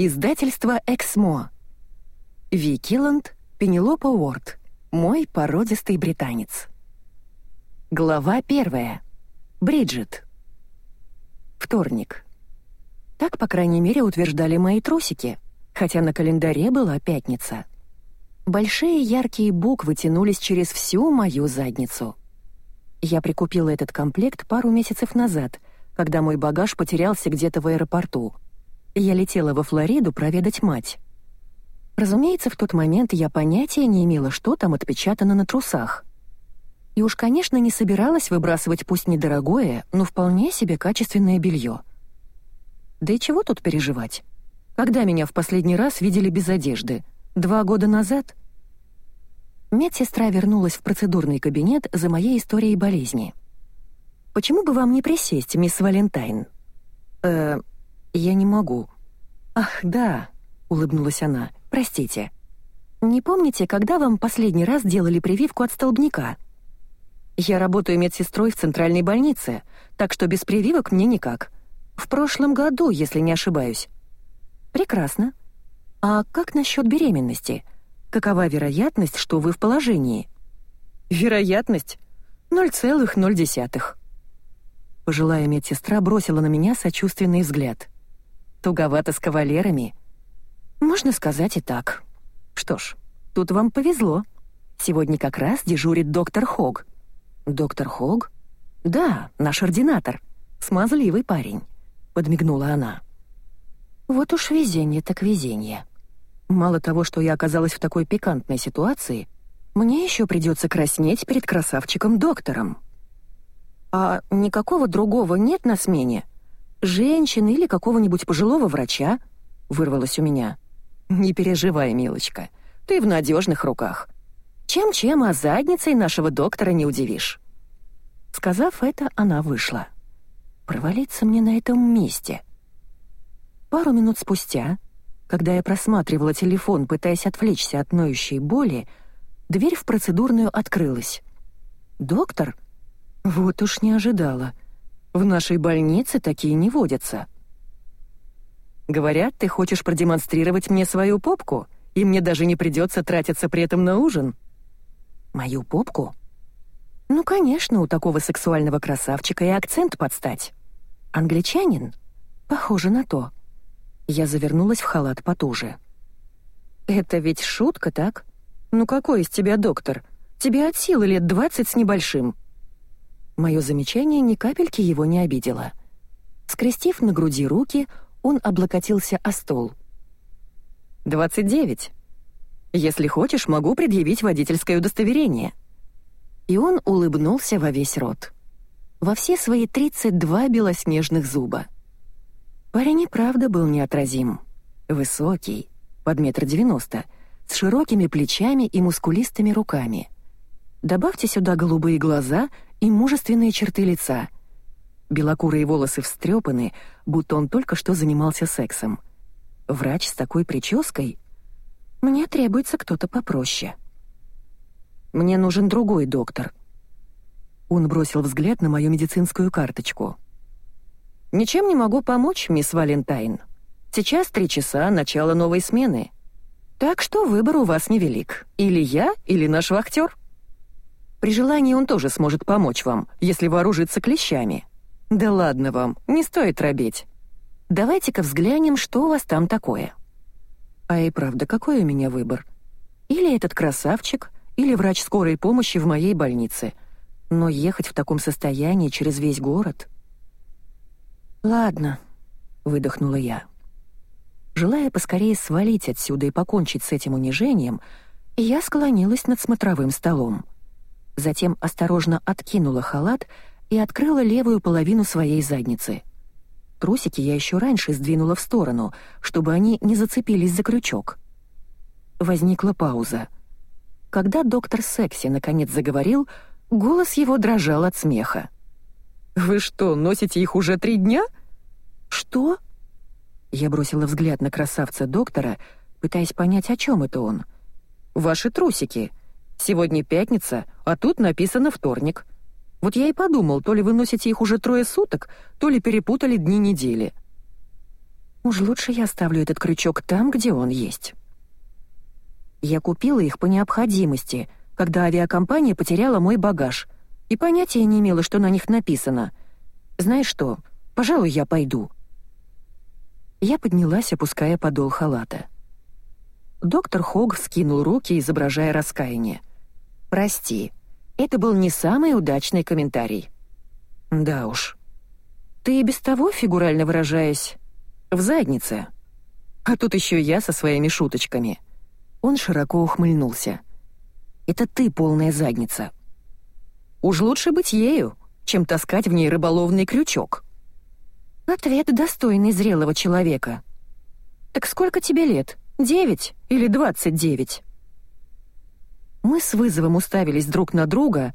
Издательство «Эксмо». Викиланд, Пенелопа Уорд. Мой породистый британец. Глава первая. Бриджит. Вторник. Так, по крайней мере, утверждали мои трусики, хотя на календаре была пятница. Большие яркие буквы тянулись через всю мою задницу. Я прикупила этот комплект пару месяцев назад, когда мой багаж потерялся где-то в аэропорту — я летела во Флориду проведать мать. Разумеется, в тот момент я понятия не имела, что там отпечатано на трусах. И уж, конечно, не собиралась выбрасывать пусть недорогое, но вполне себе качественное белье. Да и чего тут переживать? Когда меня в последний раз видели без одежды? Два года назад? Медсестра вернулась в процедурный кабинет за моей историей болезни. «Почему бы вам не присесть, мисс Валентайн?» «Э, «Я не могу». «Ах, да», — улыбнулась она, — «простите. Не помните, когда вам последний раз делали прививку от столбняка?» «Я работаю медсестрой в центральной больнице, так что без прививок мне никак. В прошлом году, если не ошибаюсь». «Прекрасно. А как насчет беременности? Какова вероятность, что вы в положении?» «Вероятность? 0,0». Пожилая медсестра бросила на меня сочувственный взгляд — Туговато с кавалерами. Можно сказать и так. Что ж, тут вам повезло. Сегодня как раз дежурит доктор Хог. Доктор Хог? Да, наш ординатор. Смазливый парень. Подмигнула она. Вот уж везение так везение. Мало того, что я оказалась в такой пикантной ситуации, мне еще придется краснеть перед красавчиком-доктором. А никакого другого нет на смене? Женщины или какого-нибудь пожилого врача», — вырвалось у меня. «Не переживай, милочка, ты в надежных руках. Чем-чем, а задницей нашего доктора не удивишь». Сказав это, она вышла. «Провалиться мне на этом месте». Пару минут спустя, когда я просматривала телефон, пытаясь отвлечься от ноющей боли, дверь в процедурную открылась. «Доктор?» Вот уж не ожидала — в нашей больнице такие не водятся. Говорят, ты хочешь продемонстрировать мне свою попку, и мне даже не придется тратиться при этом на ужин. Мою попку? Ну, конечно, у такого сексуального красавчика и акцент подстать. Англичанин? Похоже на то. Я завернулась в халат потуже. Это ведь шутка, так? Ну какой из тебя доктор? Тебе от силы лет двадцать с небольшим. Мое замечание ни капельки его не обидело. Скрестив на груди руки, он облокотился о стол. «Двадцать девять. Если хочешь, могу предъявить водительское удостоверение». И он улыбнулся во весь рот. Во все свои тридцать два белоснежных зуба. Парень и правда был неотразим. Высокий, под метр девяносто, с широкими плечами и мускулистыми руками. Добавьте сюда голубые глаза — и мужественные черты лица. Белокурые волосы встрепаны, будто он только что занимался сексом. Врач с такой прической? Мне требуется кто-то попроще. Мне нужен другой доктор. Он бросил взгляд на мою медицинскую карточку. «Ничем не могу помочь, мисс Валентайн. Сейчас три часа, начало новой смены. Так что выбор у вас невелик. Или я, или наш вахтер». При желании он тоже сможет помочь вам, если вооружится клещами. Да ладно вам, не стоит робеть. Давайте-ка взглянем, что у вас там такое. А и правда, какой у меня выбор? Или этот красавчик, или врач скорой помощи в моей больнице. Но ехать в таком состоянии через весь город... «Ладно», — выдохнула я. Желая поскорее свалить отсюда и покончить с этим унижением, я склонилась над смотровым столом затем осторожно откинула халат и открыла левую половину своей задницы. Трусики я еще раньше сдвинула в сторону, чтобы они не зацепились за крючок. Возникла пауза. Когда доктор Секси наконец заговорил, голос его дрожал от смеха. «Вы что, носите их уже три дня?» «Что?» Я бросила взгляд на красавца доктора, пытаясь понять, о чем это он. «Ваши трусики. Сегодня пятница, а тут написано вторник. Вот я и подумал, то ли вы носите их уже трое суток, то ли перепутали дни недели». Уж лучше я оставлю этот крючок там, где он есть. Я купила их по необходимости, когда авиакомпания потеряла мой багаж, и понятия не имела, что на них написано. Знаешь что, пожалуй, я пойду. Я поднялась, опуская подол халата. Доктор Хог вскинул руки, изображая раскаяние. «Прости, это был не самый удачный комментарий». «Да уж. Ты и без того, фигурально выражаясь, в заднице. А тут еще я со своими шуточками». Он широко ухмыльнулся. «Это ты полная задница. Уж лучше быть ею, чем таскать в ней рыболовный крючок». Ответ достойный зрелого человека. «Так сколько тебе лет? Девять или двадцать девять?» Мы с вызовом уставились друг на друга,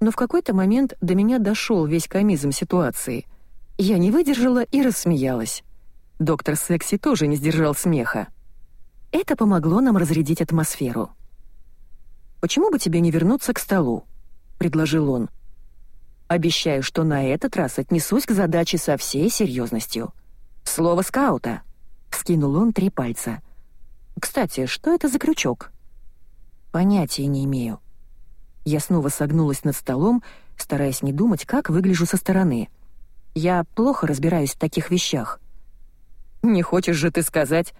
но в какой-то момент до меня дошел весь комизм ситуации. Я не выдержала и рассмеялась. Доктор Секси тоже не сдержал смеха. Это помогло нам разрядить атмосферу. «Почему бы тебе не вернуться к столу?» — предложил он. Обещаю, что на этот раз отнесусь к задаче со всей серьезностью. Слово скаута. Скинул он три пальца. Кстати, что это за крючок? Понятия не имею. Я снова согнулась над столом, стараясь не думать, как выгляжу со стороны. Я плохо разбираюсь в таких вещах. Не хочешь же ты сказать?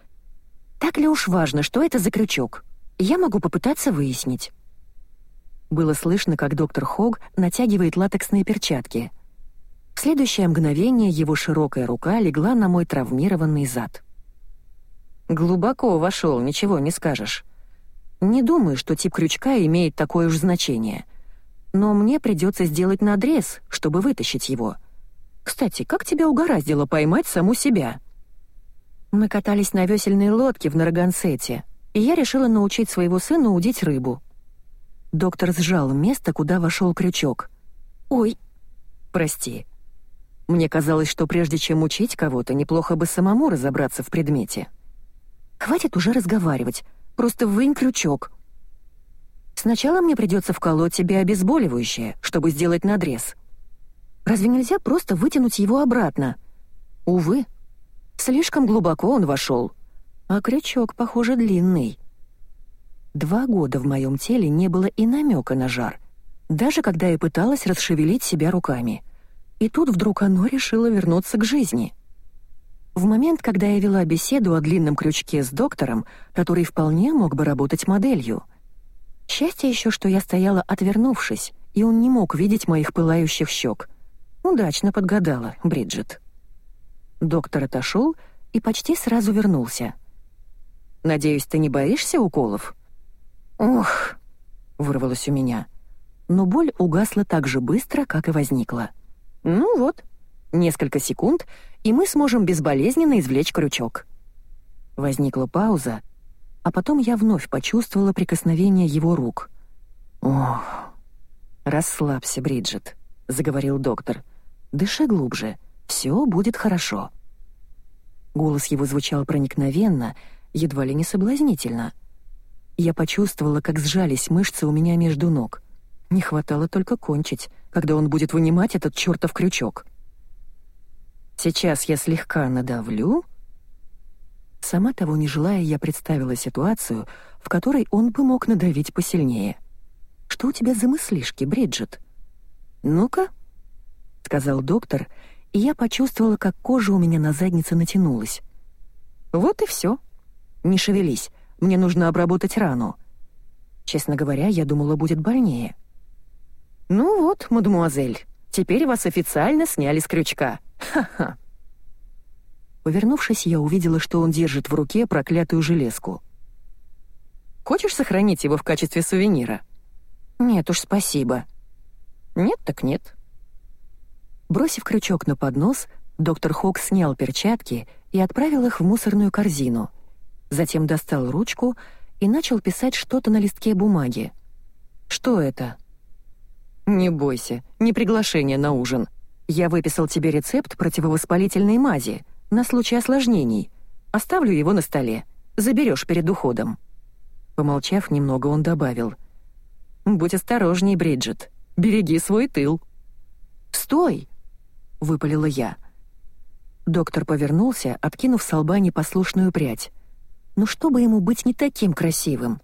Так ли уж важно, что это за крючок? Я могу попытаться выяснить. Было слышно, как доктор Хог натягивает латексные перчатки. В следующее мгновение его широкая рука легла на мой травмированный зад. Глубоко вошел, ничего не скажешь. Не думаю, что тип крючка имеет такое уж значение. Но мне придется сделать надрез, чтобы вытащить его. Кстати, как тебя угораздило поймать саму себя? Мы катались на весельной лодке в Нарагансете, и я решила научить своего сына удить рыбу — Доктор сжал место, куда вошел крючок. «Ой, прости. Мне казалось, что прежде чем учить кого-то, неплохо бы самому разобраться в предмете. Хватит уже разговаривать, просто вынь крючок. Сначала мне придется вколоть тебе обезболивающее, чтобы сделать надрез. Разве нельзя просто вытянуть его обратно? Увы, слишком глубоко он вошел, а крючок, похоже, длинный». Два года в моем теле не было и намека на жар, даже когда я пыталась расшевелить себя руками. И тут вдруг оно решило вернуться к жизни. В момент, когда я вела беседу о длинном крючке с доктором, который вполне мог бы работать моделью. Счастье еще, что я стояла отвернувшись, и он не мог видеть моих пылающих щек. Удачно подгадала, Бриджит. Доктор отошел и почти сразу вернулся. «Надеюсь, ты не боишься уколов?» «Ох!» — вырвалось у меня. Но боль угасла так же быстро, как и возникла. «Ну вот, несколько секунд, и мы сможем безболезненно извлечь крючок». Возникла пауза, а потом я вновь почувствовала прикосновение его рук. «Ох!» «Расслабься, Бриджит», — заговорил доктор. «Дыши глубже, все будет хорошо». Голос его звучал проникновенно, едва ли не соблазнительно — я почувствовала, как сжались мышцы у меня между ног. Не хватало только кончить, когда он будет вынимать этот чертов крючок. Сейчас я слегка надавлю. Сама того не желая, я представила ситуацию, в которой он бы мог надавить посильнее. «Что у тебя за мыслишки, Бриджит?» «Ну-ка», — сказал доктор, и я почувствовала, как кожа у меня на заднице натянулась. «Вот и все. Не шевелись, мне нужно обработать рану. Честно говоря, я думала, будет больнее. Ну вот, мадемуазель, теперь вас официально сняли с крючка. Ха-ха. Повернувшись, я увидела, что он держит в руке проклятую железку. Хочешь сохранить его в качестве сувенира? Нет уж, спасибо. Нет так нет. Бросив крючок на поднос, доктор Хок снял перчатки и отправил их в мусорную корзину — Затем достал ручку и начал писать что-то на листке бумаги. «Что это?» «Не бойся, не приглашение на ужин. Я выписал тебе рецепт противовоспалительной мази на случай осложнений. Оставлю его на столе. Заберешь перед уходом». Помолчав немного, он добавил. «Будь осторожней, Бриджит. Береги свой тыл». «Стой!» — выпалила я. Доктор повернулся, откинув с лба непослушную прядь. «Ну, чтобы ему быть не таким красивым?»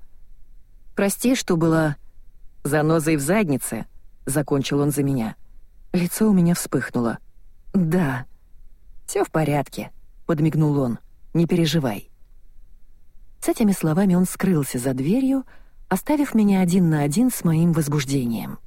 «Прости, что была занозой в заднице», — закончил он за меня. Лицо у меня вспыхнуло. «Да». «Все в порядке», — подмигнул он. «Не переживай». С этими словами он скрылся за дверью, оставив меня один на один с моим возбуждением.